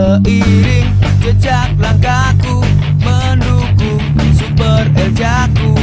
Seiring jejak langkahku Mendukung super eljaku